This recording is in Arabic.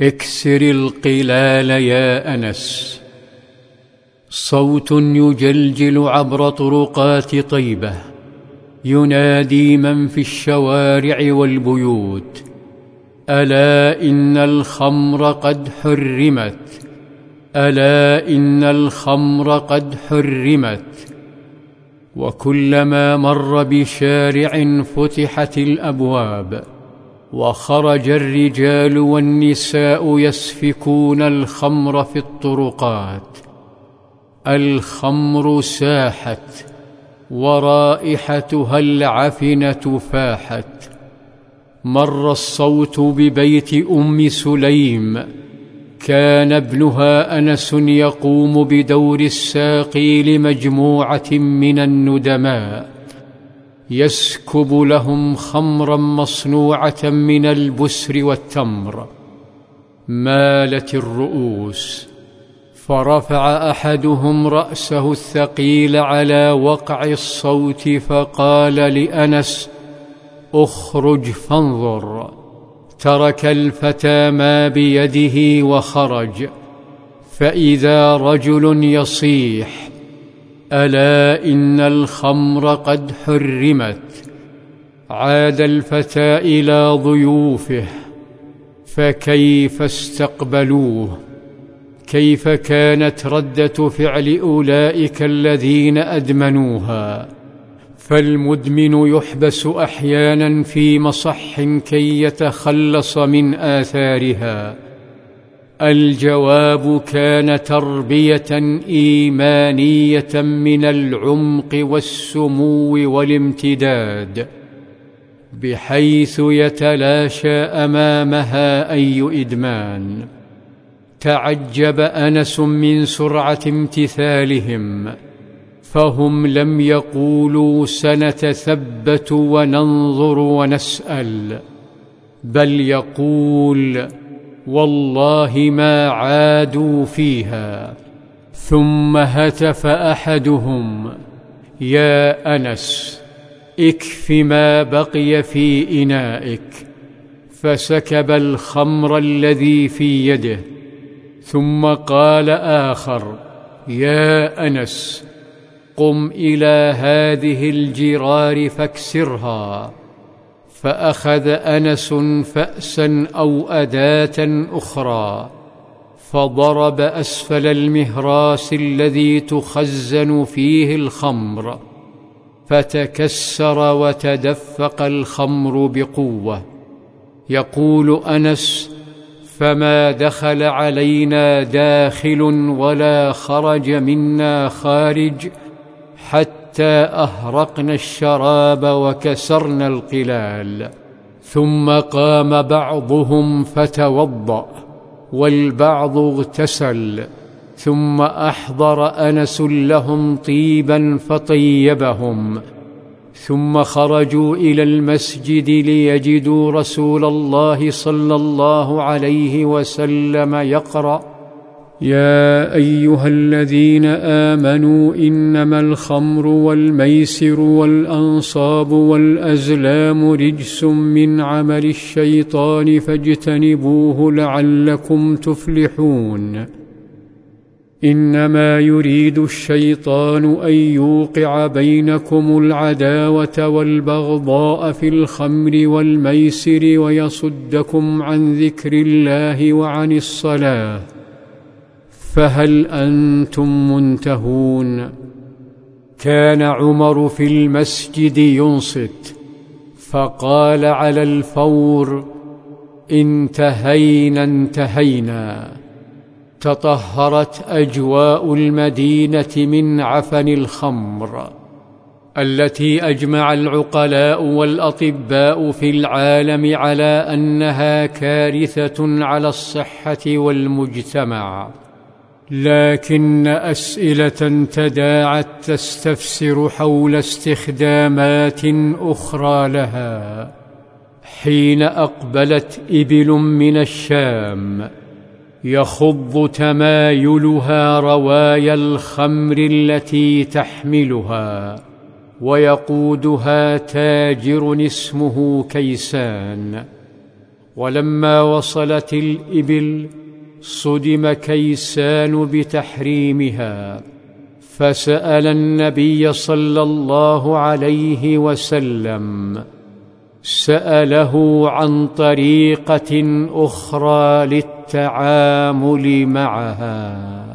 اكسر القلال يا أنس. صوت يجلجل عبر طرقات طيبة ينادي من في الشوارع والبيوت. ألا إن الخمر قد حرمت ألا إن الخمر قد حرمت. وكلما مر بشارع فتحت الأبواب وخرج الرجال والنساء يسفكون الخمر في الطرقات. الخمر ساحت ورائحتها العفنة فاحت. مر الصوت ببيت أم سليم. كان ابنها أنس يقوم بدور الساقي لمجموعة من الندماء. يسكب لهم خمرا مصنوعة من البسر والتمر. مالت الرؤوس. فرفع أحدهم رأسه الثقيل على وقع الصوت فقال لأنس أخرج فانظر. ترك الفتى ما بيده وخرج. فإذا رجل يصيح ألا إن الخمر قد حرمت؟ عاد الفتى إلى ضيوفه فكيف استقبلوه؟ كيف كانت ردة فعل أولئك الذين أدمنوها؟ فالمدمن يحبس أحيانا في مصح كي يتخلص من آثارها. الجواب كان تربية إيمانية من العمق والسمو والامتداد بحيث يتلاشى أمامها أي إدمان. تعجب أنس من سرعة امتثالهم فهم لم يقولوا سنتثبت وننظر ونسأل بل يقول والله ما عادوا فيها. ثم هتف أحدهم يا أنس اكف ما بقي في إنائك. فسكب الخمر الذي في يده ثم قال آخر يا أنس قم إلى هذه الجرار فاكسرها. فأخذ أنس فأسا أو أداة أخرى فضرب أسفل المهراس الذي تخزن فيه الخمر فتكسر وتدفق الخمر بقوة. يقول أنس فما دخل علينا داخل ولا خرج منا خارج حتى أهرقنا الشراب وكسرنا القلال ثم قام بعضهم فتوضأ والبعض اغتسل ثم أحضر أنس لهم طيبا فطيبهم ثم خرجوا إلى المسجد ليجدوا رسول الله صلى الله عليه وسلم يقرأ يا أيها الذين آمنوا إنما الخمر والميسر والأنصاب والأزلام رجس من عمل الشيطان فاجتنبوه لعلكم تفلحون. إنما يريد الشيطان أن يوقع بينكم العداوة والبغضاء في الخمر والميسر ويصدكم عن ذكر الله وعن الصلاة. فهل أنتم منتهون؟ كان عمر في المسجد ينصت فقال على الفور انتهينا انتهينا. تطهرت أجواء المدينة من عفن الخمر التي أجمع العقلاء والأطباء في العالم على أنها كارثة على الصحة والمجتمع. لكن أسئلة تداعت تستفسر حول استخدامات أخرى لها. حين أقبلت إبل من الشام يخض تمايلها روايا الخمر التي تحملها ويقودها تاجر اسمه كيسان. ولما وصلت الإبل صدم كيسان بتحريمها فسأل النبي صلى الله عليه وسلم سأله عن طريقة أخرى للتعامل معها.